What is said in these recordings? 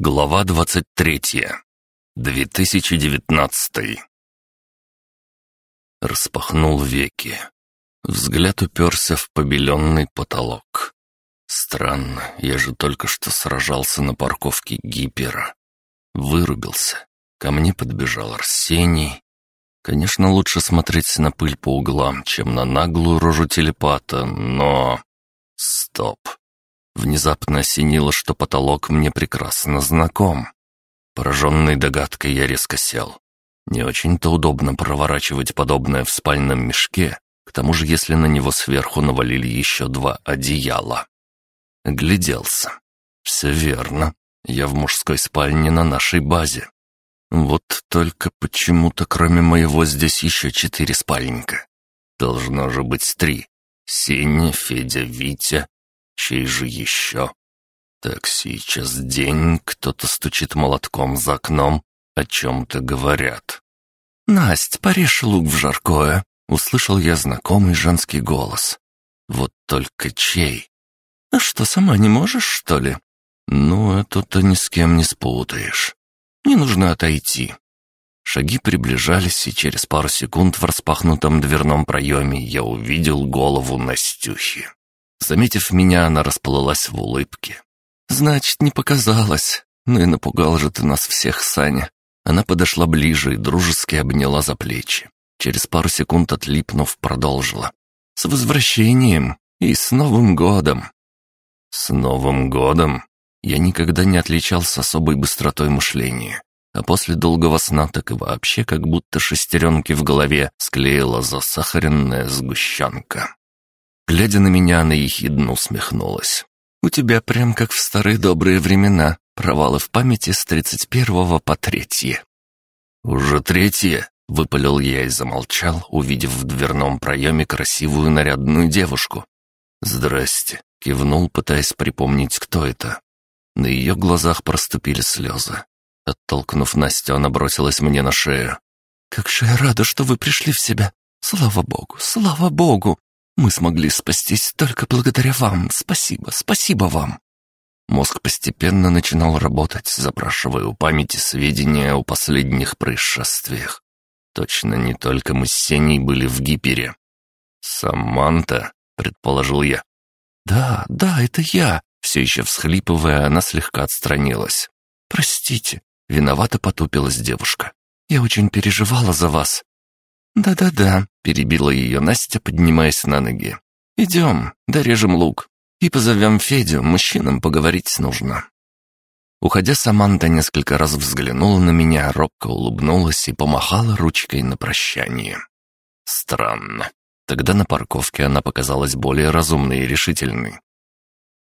Глава 23. 2019. Распахнул веки. Взгляд уперся в побеленный потолок. Странно, я же только что сражался на парковке гипера. Вырубился. Ко мне подбежал Арсений. Конечно, лучше смотреть на пыль по углам, чем на наглую рожу телепата, но... Стоп. Внезапно осенило, что потолок мне прекрасно знаком. Пораженной догадкой я резко сел. Не очень-то удобно проворачивать подобное в спальном мешке, к тому же если на него сверху навалили еще два одеяла. Гляделся. Все верно. Я в мужской спальне на нашей базе. Вот только почему-то кроме моего здесь еще четыре спальника. Должно же быть три. Сеня, Федя, Витя Чей же еще? Так сейчас день, кто-то стучит молотком за окном, о чем-то говорят. «Насть, порежь лук в жаркое!» — услышал я знакомый женский голос. «Вот только чей? А что, сама не можешь, что ли?» «Ну, это-то ни с кем не спутаешь. Не нужно отойти». Шаги приближались, и через пару секунд в распахнутом дверном проеме я увидел голову Настюхи. Заметив меня, она расплылась в улыбке. «Значит, не показалось. Ну и напугал же ты нас всех, Саня». Она подошла ближе и дружески обняла за плечи. Через пару секунд отлипнув, продолжила. «С возвращением и с Новым годом!» «С Новым годом!» Я никогда не отличался особой быстротой мышления, а после долгого сна так и вообще как будто шестеренки в голове склеила засахаренная сгущенка. Глядя на меня, она ехидно усмехнулась. «У тебя прям как в старые добрые времена, провалы в памяти с тридцать первого по третье». «Уже третье?» — выпалил я и замолчал, увидев в дверном проеме красивую нарядную девушку. «Здрасте», — кивнул, пытаясь припомнить, кто это. На ее глазах проступили слезы. Оттолкнув Настю, она бросилась мне на шею. «Как же я рада, что вы пришли в себя! Слава богу, слава богу!» Мы смогли спастись только благодаря вам. Спасибо, спасибо вам». Мозг постепенно начинал работать, запрашивая у памяти сведения о последних происшествиях. Точно не только мы с Сеней были в Гипере. «Саманта», — предположил я. «Да, да, это я», — все еще всхлипывая, она слегка отстранилась. «Простите», — виновато потупилась девушка. «Я очень переживала за вас. «Да-да-да», — перебила ее Настя, поднимаясь на ноги. «Идем, дорежем лук. И позовем Федю, мужчинам поговорить нужно». Уходя, Саманта несколько раз взглянула на меня, робко улыбнулась и помахала ручкой на прощание. Странно. Тогда на парковке она показалась более разумной и решительной.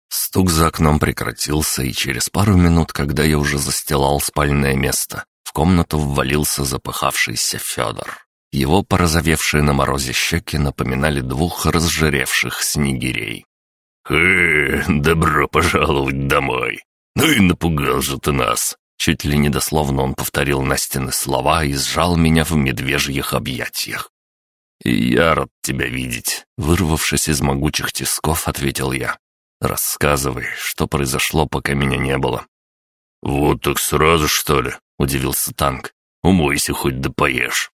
Стук за окном прекратился, и через пару минут, когда я уже застилал спальное место, в комнату ввалился запыхавшийся Федор. Его порозовевшие на морозе щеки напоминали двух разжиревших снегирей. «Э, добро пожаловать домой! Ну и напугал же ты нас!» Чуть ли недословно он повторил Настины слова и сжал меня в медвежьих объятиях. «И я рад тебя видеть», — вырвавшись из могучих тисков, ответил я. «Рассказывай, что произошло, пока меня не было». «Вот так сразу, что ли?» — удивился танк. «Умойся хоть да поешь».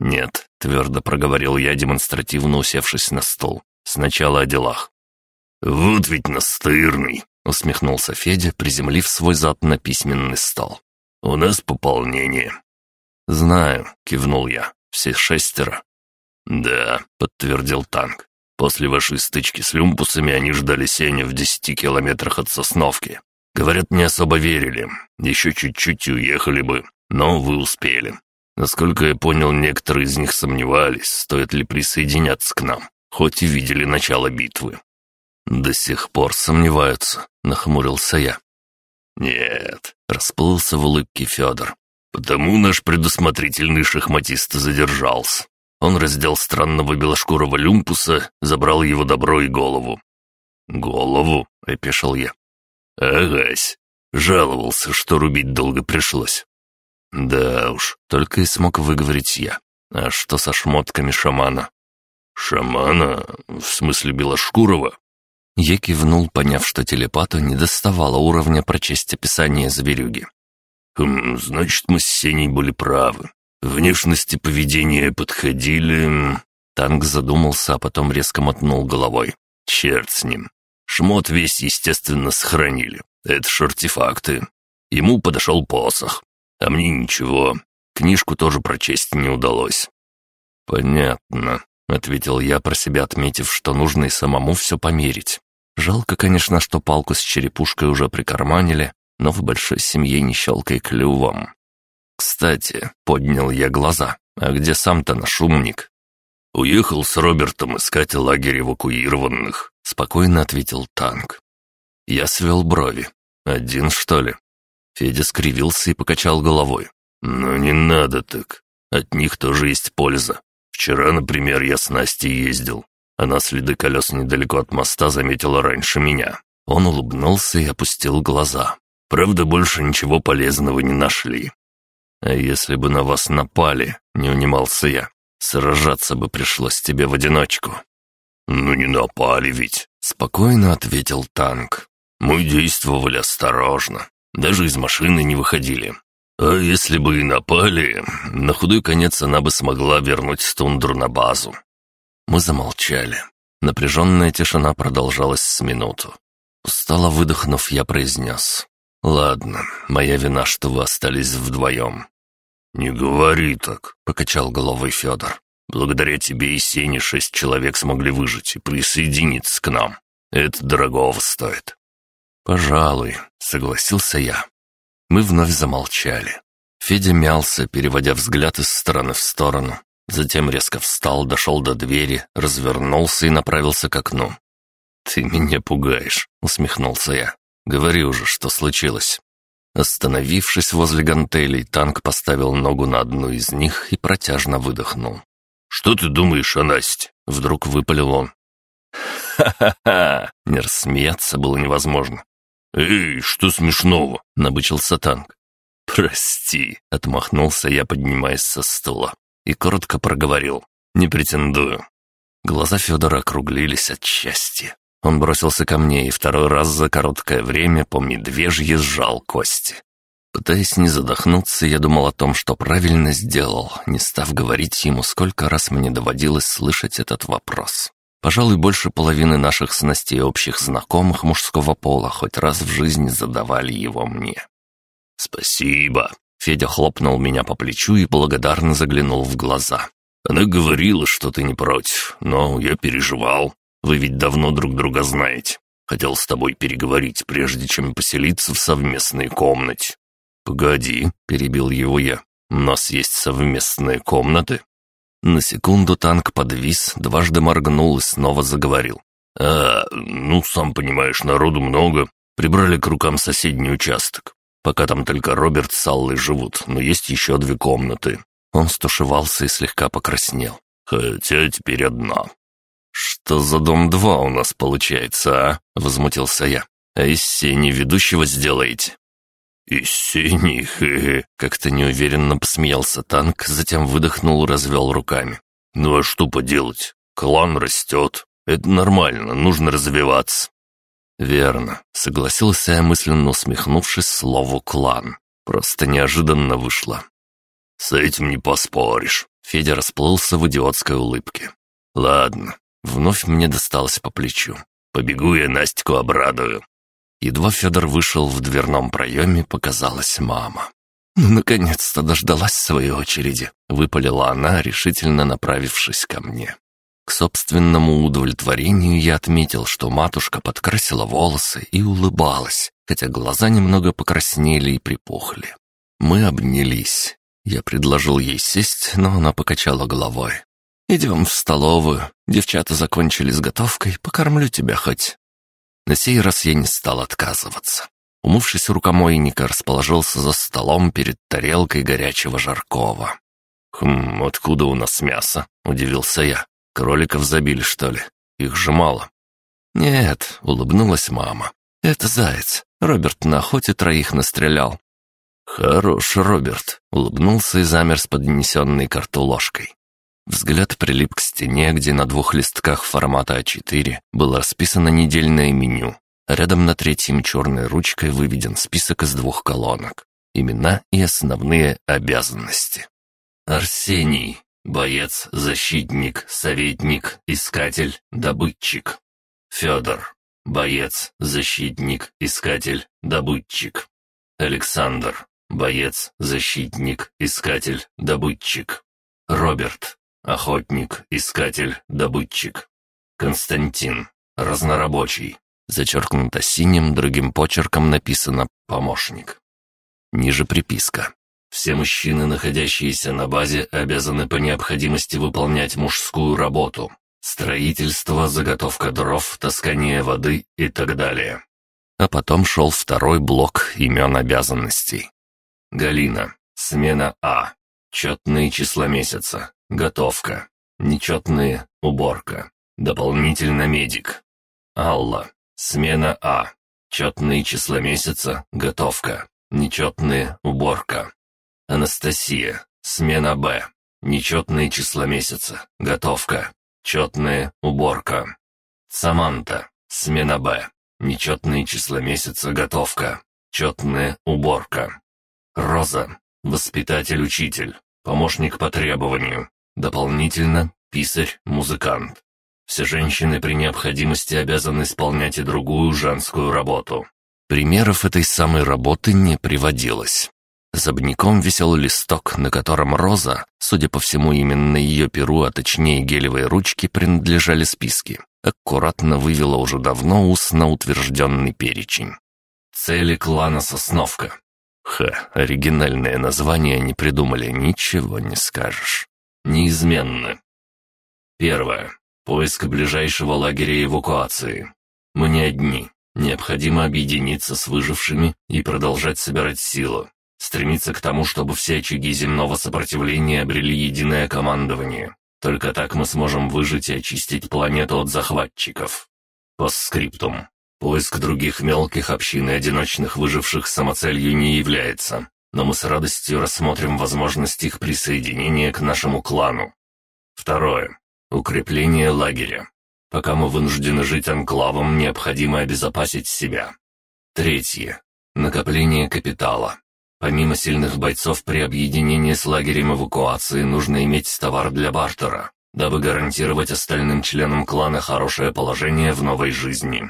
«Нет», — твердо проговорил я, демонстративно усевшись на стол. «Сначала о делах». «Вот ведь настырный», — усмехнулся Федя, приземлив свой зад на письменный стол. «У нас пополнение». «Знаю», — кивнул я. «Все шестеро». «Да», — подтвердил танк. «После вашей стычки с люмпусами они ждали Сеню в десяти километрах от Сосновки. Говорят, не особо верили. Еще чуть-чуть и уехали бы. Но вы успели. Насколько я понял, некоторые из них сомневались, стоит ли присоединяться к нам, хоть и видели начало битвы. «До сих пор сомневаются», — нахмурился я. «Нет», — расплылся в улыбке Федор. «Потому наш предусмотрительный шахматист задержался. Он раздел странного белошкурого люмпуса, забрал его добро и голову». «Голову?» — опешил я. «Агась. Жаловался, что рубить долго пришлось. «Да уж, только и смог выговорить я. А что со шмотками шамана?» «Шамана? В смысле Белошкурова?» Я кивнул, поняв, что телепату не доставало уровня прочесть описание зверюги. «Хм, значит, мы с Сеней были правы. Внешности поведения подходили...» Танк задумался, а потом резко мотнул головой. «Черт с ним. Шмот весь, естественно, сохранили. Это ж артефакты. Ему подошел посох. А мне ничего. Книжку тоже прочесть не удалось». «Понятно», — ответил я, про себя отметив, что нужно и самому все померить. Жалко, конечно, что палку с черепушкой уже прикарманили, но в большой семье не щелкай клювом. «Кстати», — поднял я глаза, — «а где сам-то наш умник?» «Уехал с Робертом искать лагерь эвакуированных», — спокойно ответил танк. Я свел брови. «Один, что ли?» Федя скривился и покачал головой. «Ну не надо так. От них тоже есть польза. Вчера, например, я с Настей ездил. Она следы колес недалеко от моста заметила раньше меня. Он улыбнулся и опустил глаза. Правда, больше ничего полезного не нашли. А если бы на вас напали, не унимался я, сражаться бы пришлось тебе в одиночку. Ну не напали ведь, спокойно ответил танк. Мы действовали осторожно, даже из машины не выходили. А если бы и напали, на худой конец она бы смогла вернуть тундру на базу. Мы замолчали. Напряженная тишина продолжалась с минуту. Устало выдохнув, я произнес. «Ладно, моя вина, что вы остались вдвоем». «Не говори так», — покачал головой Федор. «Благодаря тебе и Сене шесть человек смогли выжить и присоединиться к нам. Это дорогого стоит». «Пожалуй», — согласился я. Мы вновь замолчали. Федя мялся, переводя взгляд из стороны в сторону. Затем резко встал, дошел до двери, развернулся и направился к окну. «Ты меня пугаешь», — усмехнулся я. «Говори уже, что случилось». Остановившись возле гантелей, танк поставил ногу на одну из них и протяжно выдохнул. «Что ты думаешь о Насте?» — вдруг выпалил он. «Ха-ха-ха!» — не рассмеяться было невозможно. «Эй, что смешного?» — набычился танк. «Прости», — отмахнулся я, поднимаясь со стула, и коротко проговорил. «Не претендую». Глаза Федора округлились от счастья. Он бросился ко мне и второй раз за короткое время по медвежье сжал кости. Пытаясь не задохнуться, я думал о том, что правильно сделал, не став говорить ему, сколько раз мне доводилось слышать этот вопрос. Пожалуй, больше половины наших снастей общих знакомых мужского пола хоть раз в жизни задавали его мне. «Спасибо!» Федя хлопнул меня по плечу и благодарно заглянул в глаза. «Она говорила, что ты не против, но я переживал. Вы ведь давно друг друга знаете. Хотел с тобой переговорить, прежде чем поселиться в совместной комнате». «Погоди», — перебил его я. «У нас есть совместные комнаты». На секунду танк подвис, дважды моргнул и снова заговорил. «А, ну, сам понимаешь, народу много. Прибрали к рукам соседний участок. Пока там только Роберт с Аллой живут, но есть еще две комнаты». Он стушевался и слегка покраснел. «Хотя теперь одна». «Что за дом два у нас получается, а?» — возмутился я. «А из сени ведущего сделаете?» «Из синих, хе-хе», — как-то неуверенно посмеялся танк, затем выдохнул и развел руками. «Ну а что поделать? Клан растет. Это нормально, нужно развиваться». «Верно», — согласился я, мысленно усмехнувшись слову «клан». Просто неожиданно вышло. «С этим не поспоришь», — Федя расплылся в идиотской улыбке. «Ладно». Вновь мне досталось по плечу. «Побегу я Настику обрадую. Едва Федор вышел в дверном проеме, показалась мама. «Ну, наконец-то дождалась своей очереди», — выпалила она, решительно направившись ко мне. К собственному удовлетворению я отметил, что матушка подкрасила волосы и улыбалась, хотя глаза немного покраснели и припухли. Мы обнялись. Я предложил ей сесть, но она покачала головой. «Идем в столовую. Девчата закончили с готовкой, покормлю тебя хоть». На сей раз я не стал отказываться. Умывшись рукомойника, расположился за столом перед тарелкой горячего жаркого. «Хм, откуда у нас мясо?» — удивился я. «Кроликов забили, что ли? Их же мало». «Нет», — улыбнулась мама. «Это заяц. Роберт на охоте троих настрелял». «Хорош, Роберт», — улыбнулся и замер с поднесенной карту ложкой. Взгляд прилип к стене, где на двух листках формата А4 было расписано недельное меню. Рядом на третьем черной ручкой выведен список из двух колонок. Имена и основные обязанности. Арсений. Боец, защитник, советник, искатель, добытчик. Федор. Боец, защитник, искатель, добытчик. Александр. Боец, защитник, искатель, добытчик. Роберт. Охотник, искатель, добытчик. Константин. Разнорабочий. Зачеркнуто синим, другим почерком написано «помощник». Ниже приписка. Все мужчины, находящиеся на базе, обязаны по необходимости выполнять мужскую работу. Строительство, заготовка дров, таскание воды и так далее. А потом шел второй блок имен обязанностей. Галина. Смена А. Четные числа месяца. Готовка. Нечетные. Уборка. Дополнительно медик. Алла. Смена А. Четные числа месяца. Готовка. Нечетные. Уборка. Анастасия. Смена Б. Нечетные числа месяца. Готовка. Четные. Уборка. Саманта. Смена Б. Нечетные числа месяца. Готовка. Четная уборка. Роза. Воспитатель-учитель. Помощник по требованию. Дополнительно писарь, музыкант. Все женщины при необходимости обязаны исполнять и другую женскую работу. Примеров этой самой работы не приводилось. Особняком висел листок, на котором Роза, судя по всему именно ее перу, а точнее гелевой ручки, принадлежали списки. Аккуратно вывела уже давно устно утвержденный перечень. Цели клана Сосновка. Ха, оригинальное название не придумали, ничего не скажешь. Неизменны. Первое. Поиск ближайшего лагеря эвакуации. Мы не одни. Необходимо объединиться с выжившими и продолжать собирать силу. Стремиться к тому, чтобы все очаги земного сопротивления обрели единое командование. Только так мы сможем выжить и очистить планету от захватчиков. Постскриптум. Поиск других мелких общин и одиночных выживших самоцелью не является, но мы с радостью рассмотрим возможность их присоединения к нашему клану. Второе. Укрепление лагеря. Пока мы вынуждены жить анклавом, необходимо обезопасить себя. Третье. Накопление капитала. Помимо сильных бойцов при объединении с лагерем эвакуации нужно иметь товар для бартера, дабы гарантировать остальным членам клана хорошее положение в новой жизни.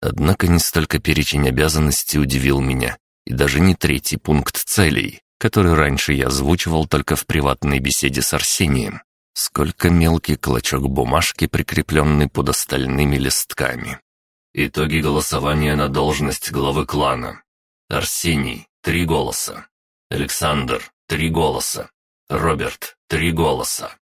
Однако не столько перечень обязанностей удивил меня, и даже не третий пункт целей, который раньше я озвучивал только в приватной беседе с Арсением, сколько мелкий клочок бумажки, прикрепленный под остальными листками. Итоги голосования на должность главы клана. Арсений Три голоса. Александр — три голоса. Роберт — три голоса.